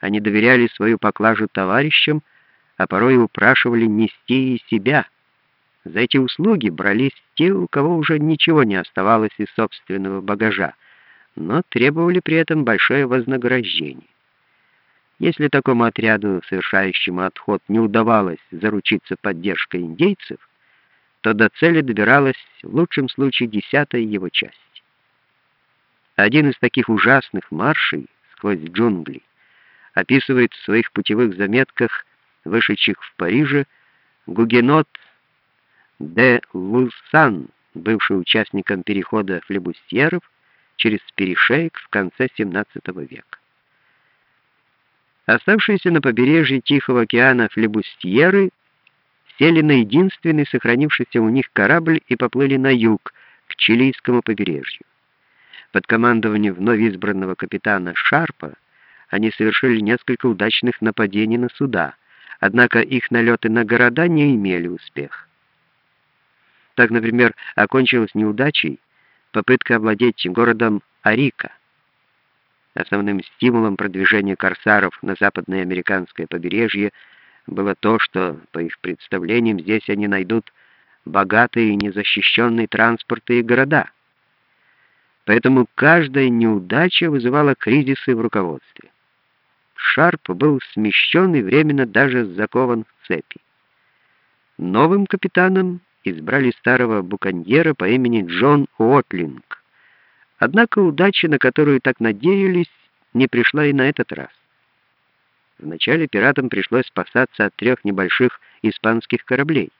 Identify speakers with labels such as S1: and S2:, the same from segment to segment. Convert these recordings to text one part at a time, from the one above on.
S1: Они доверяли свою поклажу товарищам, а порой упрашивали нести и себя. За эти услуги брались те, у кого уже ничего не оставалось из собственного багажа, но требовали при этом большое вознаграждение. Если такому отряду, совершающему отход, не удавалось заручиться поддержкой индейцев, то до цели добиралась в лучшем случае десятая его часть. Один из таких ужасных маршей сквозь джунгли описывает в своих путевых заметках, вышедших в Париже, гугенот де Лусан, бывший участником перехода флебустьеров через перешейк в конце XVII века. Оставшиеся на побережье Тихого океана флебустьеры сели на единственный сохранившийся у них корабль и поплыли на юг, к чилийскому побережью. Под командованием вновь избранного капитана Шарпа они совершили несколько удачных нападений на суда, однако их налеты на города не имели успеха. Так, например, окончилась неудачей попытка овладеть городом Арика. Основным стимулом продвижения корсаров на западное американское побережье было то, что, по их представлениям, здесь они найдут богатые и незащищенные транспорты и города. Поэтому каждая неудача вызывала кризисы в руководстве. Шарп был смещен и временно даже закован в цепи. Новым капитаном избрали старого буконьера по имени Джон Уотлинг. Однако удача, на которую так надеялись, не пришла и на этот раз. Вначале пиратам пришлось спасаться от трех небольших испанских кораблей.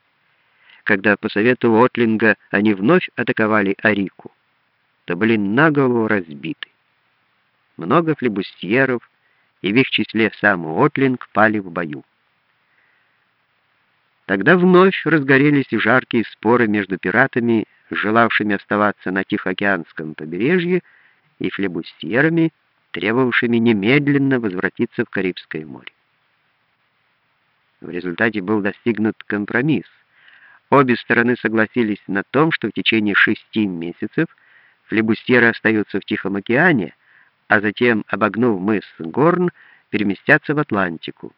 S1: Когда по совету Уотлинга они вновь атаковали Арику, то были наголову разбиты. Много флебустьеров, и в их числе сам Уотлинг, пали в бою. Тогда вновь разгорелись жаркие споры между пиратами, желавшими оставаться на Тихоокеанском побережье, и флебустьерами, требовавшими немедленно возвратиться в Карибское море. В результате был достигнут компромисс. Обе стороны согласились на том, что в течение шести месяцев флебустьеры остаются в Тихом океане, а затем, обогнув мыс Горн, переместятся в Атлантику.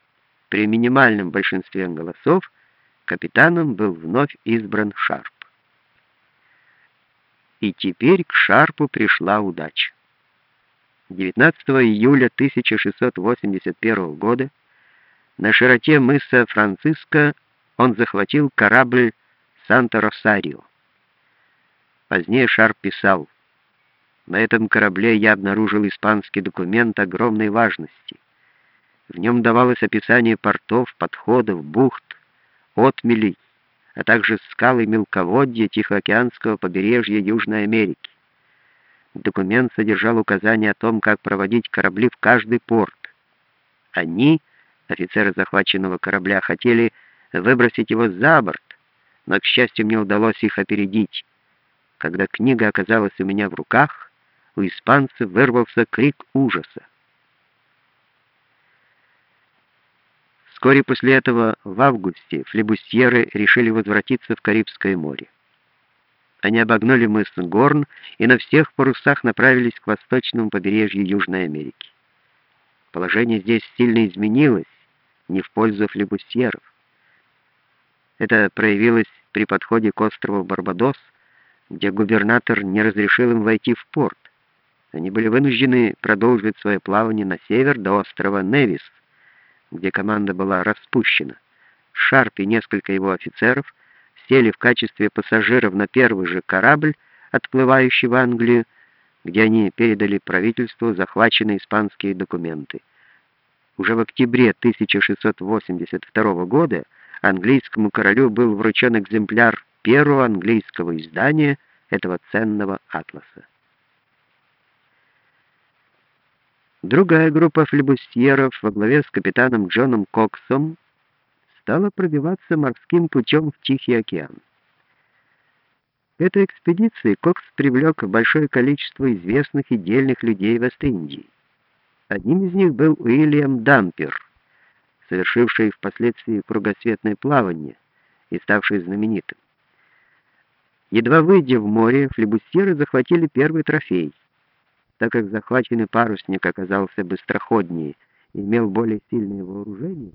S1: При минимальном большинстве голосов Капитаном был вновь избран Шарп. И теперь к Шарпу пришла удача. 19 июля 1681 года на широте мыса Франциско он захватил корабль Санта-Росарио. Позднее Шарп писал, «На этом корабле я обнаружил испанский документ огромной важности. В нем давалось описание портов, подходов, бухт, отмелей, а также скалы мелководья Тихоокеанского побережья Южной Америки. Документ содержал указания о том, как проводить корабли в каждый порт. Они, офицеры захваченного корабля, хотели выбросить его за борт, но, к счастью, мне удалось их опередить. Когда книга оказалась у меня в руках, у испанцев вырвался крик ужаса. Вскоре после этого, в августе, флебустьеры решили возвратиться в Карибское море. Они обогнули мыс Горн и на всех парусах направились к восточному побережью Южной Америки. Положение здесь сильно изменилось, не в пользу флебустьеров. Это проявилось при подходе к острову Барбадос, где губернатор не разрешил им войти в порт. Они были вынуждены продолжить свое плавание на север до острова Невис, где команда была распущена. Шарп и несколько его офицеров сели в качестве пассажиров на первый же корабль, отплывающий в Англию, где они передали правительству захваченные испанские документы. Уже в октябре 1682 года английскому королю был вручен экземпляр первого английского издания этого ценного атласа. Другая группа флебустьеров во главе с капитаном Джоном Коксом стала пробиваться морским путем в Тихий океан. К этой экспедиции Кокс привлек большое количество известных и дельных людей Вест-Индии. Одним из них был Уильям Дампер, совершивший впоследствии кругосветное плавание и ставший знаменитым. Едва выйдя в море, флебустьеры захватили первый трофей — так как захваченный парусник оказался быстроходнее и имел более сильное вооружение.